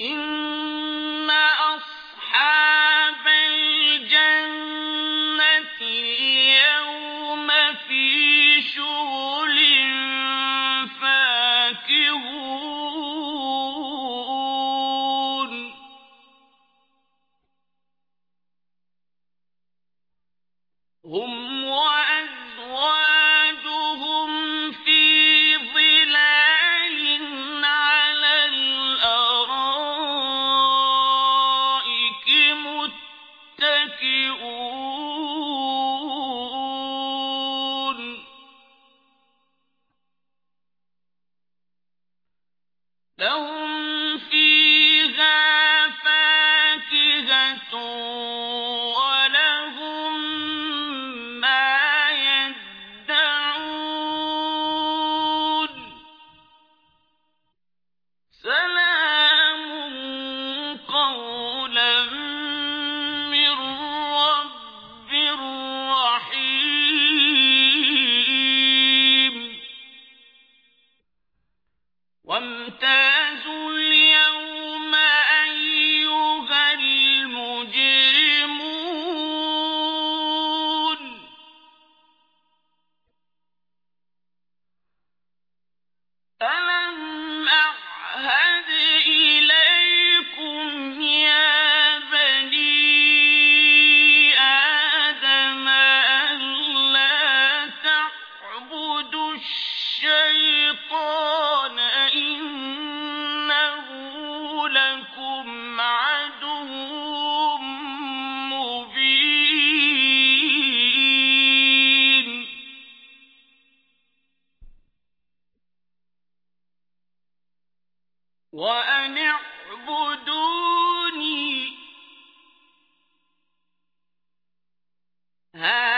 إن أصحاب الجنة اليوم في فاكهون هم لهم فيها فاكهة وامتازوا وأن اعبدوني. هذا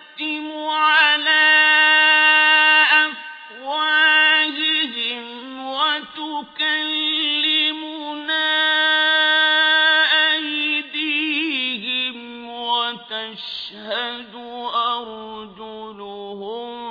نختم على أفواههم وتكلمنا أيديهم وتشهد أرجلهم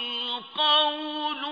القول